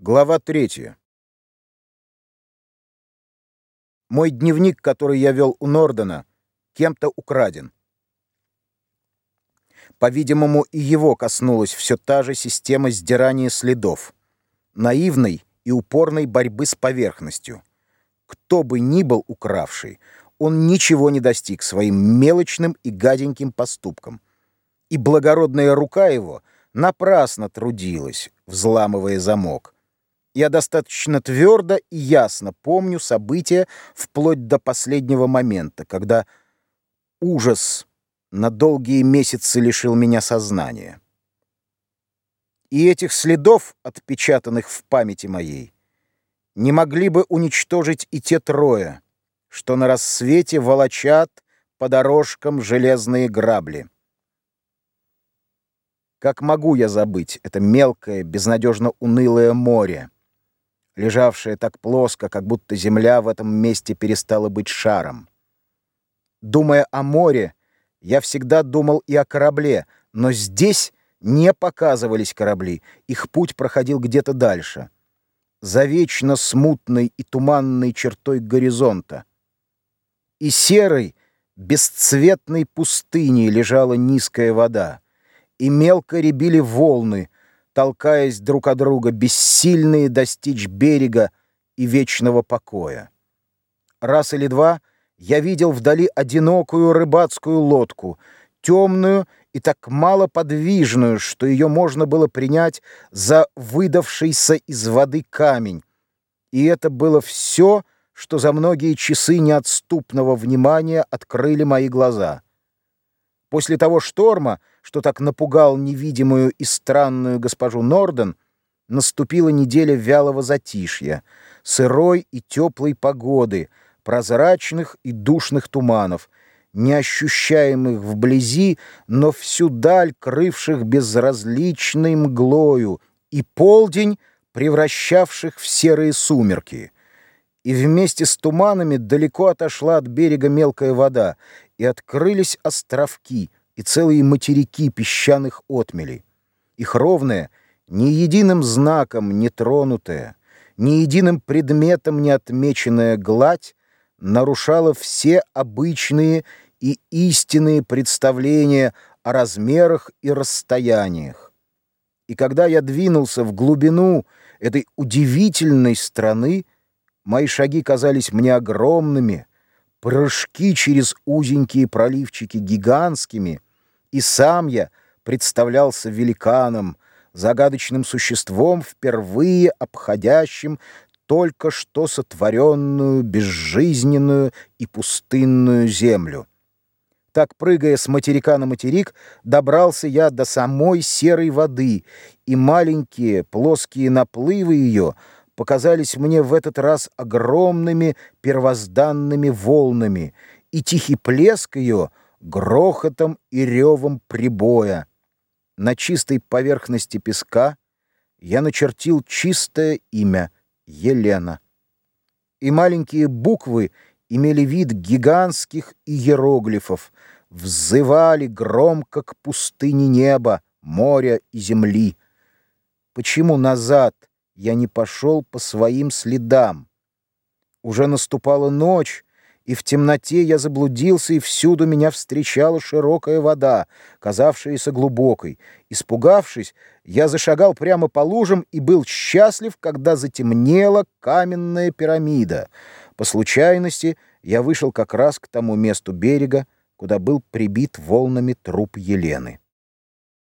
Глава третья. Мой дневник, который я вел у Нордена, кем-то украден. По-видимому, и его коснулась все та же система сдирания следов, наивной и упорной борьбы с поверхностью. Кто бы ни был укравший, он ничего не достиг своим мелочным и гаденьким поступком. И благородная рука его напрасно трудилась, взламывая замок. Я достаточно твердо и ясно помню события вплоть до последнего момента, когда ужас на долгие месяцы лишил меня сознания. И этих следов, отпечатанных в памяти моей, не могли бы уничтожить и те трое, что на рассвете волочат по дорожкам железные грабли. Как могу я забыть это мелкое, безнадежно унылое море, лежавшая так плоско, как будто земля в этом месте перестала быть шаром. Думая о море, я всегда думал и о корабле, но здесь не показывались корабли, их путь проходил где-то дальше, за вечно смутной и туманной чертой горизонта. И серой, бесцветной пустыней лежала низкая вода, и мелко рябили волны, толкаясь друг от друга, бессильные достичь берега и вечного покоя. Раз или два я видел вдали одинокую рыбацкую лодку, темную и так мало подвижную, что ее можно было принять за выдавшийся из воды камень. И это было все, что за многие часы неотступного внимания открыли мои глаза. После того шторма, что так напугал невидимую и странную госпожу Норден, наступила неделя вялого затишья, сырой и теплой погоды, прозрачных и душных туманов, неощущаемых вблизи, но всю даль крывших безразличной мглою, и полдень, превращавших в серые сумерки. И вместе с туманами далеко отошла от берега мелкая вода, и открылись островки и целые материки песчаных отмелей. Их ровная, ни единым знаком не тронутая, ни единым предметом не отмеченная гладь нарушала все обычные и истинные представления о размерах и расстояниях. И когда я двинулся в глубину этой удивительной страны, мои шаги казались мне огромными, прыжки через узенькие проливчики гигантскими, и сам я представлялся великаном, загадочным существом, впервые обходящим только что сотворенную, безжизненную и пустынную землю. Так, прыгая с материка на материк, добрался я до самой серой воды, и маленькие плоские наплывы ее — показались мне в этот раз огромными первозданными волнами, и тихий плеск ее грохотом и ревом прибоя. На чистой поверхности песка я начертил чистое имя Елена. И маленькие буквы имели вид гигантских иероглифов, взывали громко к пустыне неба, моря и земли. Почему назад — я не пошел по своим следам. Уже наступала ночь, и в темноте я заблудился, и всюду меня встречала широкая вода, казавшаяся глубокой. Испугавшись, я зашагал прямо по лужам и был счастлив, когда затемнела каменная пирамида. По случайности я вышел как раз к тому месту берега, куда был прибит волнами труп Елены.